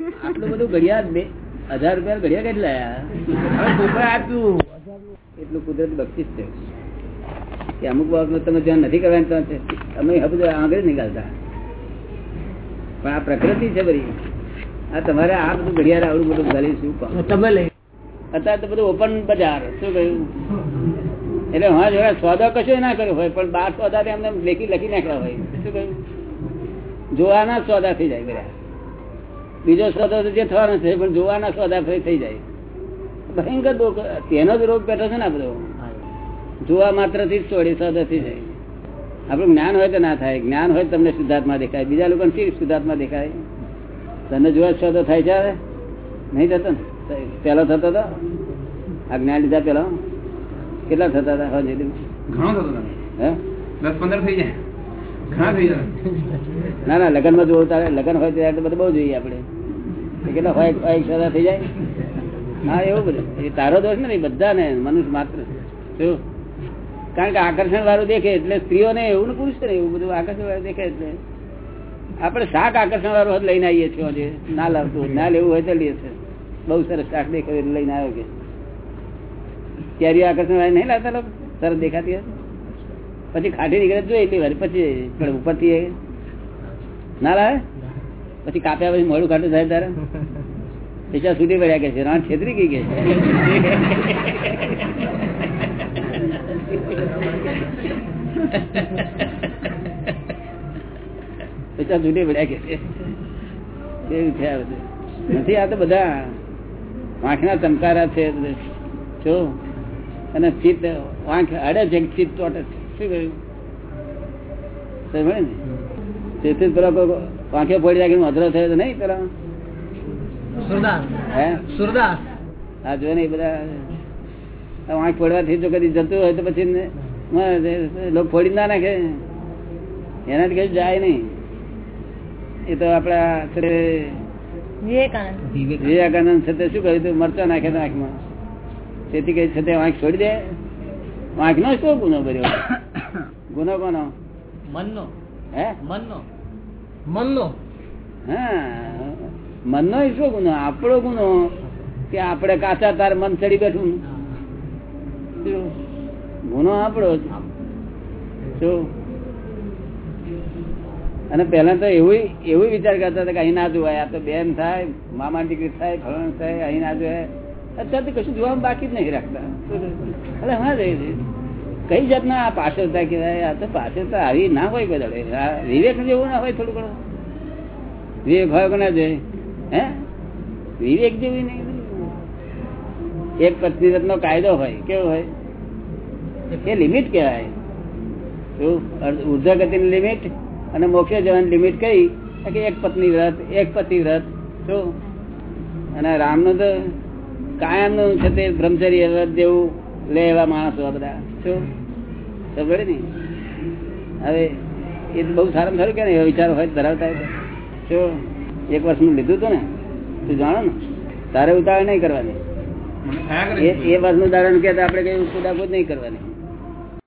આટલું બધું ઘડિયાળ બે હજાર રૂપિયા ઘડિયાળ કેટલા આપ્યું. એટલું કુદરત બક્ષિસ છે. કે અમુક બાબતમાં તમે ધ્યાન નથી કરવાનું છે. અમે હવે આગળ નીકળતા. પણ આ પ્રકૃતિ છે બધી. આ તમારે આ બધું ઘડિયાળ આવડું બધું ગાલી શું કહો? તમે લઈ. અત્યારે તો બધું ઓપન બજાર શું કહ્યું? એટલે હા જોડે સોદો કશો ના કર્યો હોય પણ બાર સોદા એમને લેખી લખી નાખ્યા હોય શું કહ્યું? જોવાના સોદા થઈ જાય બધા. બીજો સોદો તો જે થવાનો છે પણ જોવાના સોદા ફરી થઈ જાય. ભયંકર દુઃખ. તેનો જ રોગ બેઠો છે ને આ જોવા માત્રથી જ છોડી સોદો થઈ જાય. આપણું જ્ઞાન હોય તો ના થાય. જ્ઞાન હોય તમને શુદ્ધાત્મા દેખાય. બીજા લોકોને શી શુદ્ધાત્મા દેખાય? તમને જોવા સોદો થાય છે હવે? નહીં થતો ને? પેલો થતો હતો આ જ્ઞાન લીધા પેલો કેટલા થતા હતા? હા જયદીપ? ઘણો થતો હે? દસ પંદર થઈ જાય. જાય ના લગ્નમાં જોવું તારે, લગ્ન હોય ત્યારે તો બધું બહુ જોઈએ આપડે કેટલા હોય એક સદા થઈ જાય. હા, એવું બધું. એ તારો દોષ ને બધા ને મનુષ્ય માત્ર. શું? કારણ કે આકર્ષણ વાળું દેખે એટલે સ્ત્રીઓને એવું ને પુરુષ ને એવું બધું આકર્ષણ વાળું દેખે એટલે. આપણે શાક આકર્ષણ વાળું હોત લઈને આવીએ છીએ આજે. ના લાવતું ના લેવું હોય તો લઈએ છે બહુ સરસ શાક દેખાય લઈને આવ્યો કે. કેરી આકર્ષણ વાળી નહીં લાવતા લોકો? સરસ દેખાતી હોય? પછી ખાટી નીકળે જોઈ એટલી વાર પછી, પણ ઉપરથી ના લાવે? પછી કાપ્યા પછી મોડું ખાટું થાય તારે? પૈસા સુધી પડ્યા કે છે, રાણ છેતરી ગઈ કે પૈસા છૂટી પડ્યા કે છે? એવું છે બધું. નથી, આ તો બધા વાંખના ચમકારા છે જો? અને ચિત્ત, વાંખ અડે છે, ચિત્ત તોટે છે. શું કહ્યું તેથી જ પેલો પડી રાખીને અધરો થયો તો નહીં પેલા? હે? સુરદાસ. આ જો ને બધા આ પડવાથી જો કદી જતું હોય તો પછી લોકો ફોડી ના નાખે. એનાથી કઈ જાય નહીં. એ તો આપડા છે વિવેકાનંદ. તે શું કહ્યું તું? મરચા નાખે આંખમાં. તેથી કઈ છે તે વાંખ છોડી દે? વાંખ નો શું ગુનો ભર્યો ગુનો કોનો? મનનો. હે? મનનો. મનનો. હા? મનનો શું ગુનો? આપણો ગુનો? કે આપણે કાચા તાર મન ચડી બેઠું? ગુનો આપણો શું? અને પેલા તો એવું એવું વિચાર કરતા હતા કે અહીં ના જોવાય. આ તો બેન થાય મામા દીકરી થાય ફલણ થાય અહીં ના જોવાય. અત્યારે તો કશું જોવામાં બાકી જ નહીં રાખતા. અરે હા જઈ જઈ. કઈ જાતના આ પાછળતા કહેવાય? આ તો પાછળતા આવી ના હોય બધા વિવેક જેવું ના હોય થોડું ઘણું. વિવેક હોય ના જોઈએ હે? વિવેક જેવું નહીં. એક પત્ની નો કાયદો હોય, કેવો હોય? એ લિમિટ કહેવાય. ઉર્ધ્વ ગતિની લિમિટ અને મોક્ષ જવાની લિમિટ કઈ? કે એક પત્ની વ્રત એક પતિ વ્રત શું? અને રામનું તો કાયમનું છે તે બ્રહ્મચર્ય વ્રત જેવું લે એવા માણસો બધા. શું? ખબર ને હવે એ તો બહુ સારું સારું કે વિચારો હોય ધરાવતા જો એક વર્ષનું લીધું હતું ને તું જાણો ને તારે ઉતાવળ નહીં કરવાની. એ વર્ષ વર્ષનું ઉદાહરણ કે આપણે કઈ કુદાકુદ નહીં કરવાની.